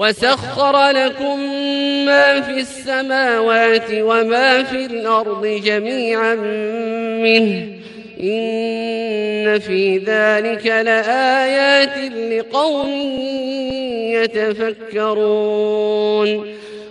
وسخر لكم ما في السماوات وما في الأرض جميعا منه. إن في ذلك لآيات لقوم يتفكرون.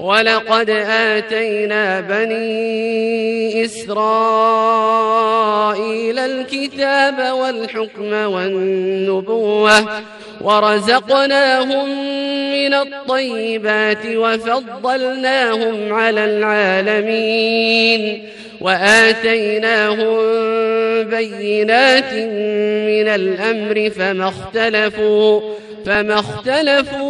ولقد آتينا بني إسرائيل الكتاب والحكم والنبوة ورزقناهم من الطيبات وفضلناهم على العالمين وآتيناهم بينات من الأمر فما اختلفوا فما اختلفوا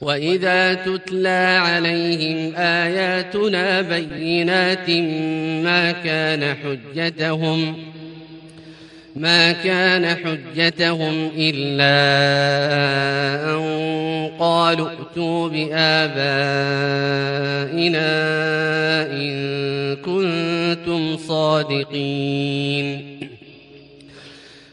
وإذا تتلى عليهم آياتنا بينات ما كان حجتهم ما كان حجتهم إلا أن قالوا ائتوا بآبائنا إن كنتم صادقين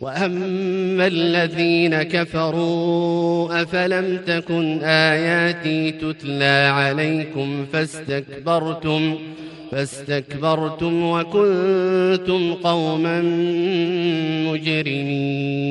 وأما الذين كفروا أفلم تكن آياتي تتلى عليكم فاستكبرتم فاستكبرتم وكنتم قوما مجرمين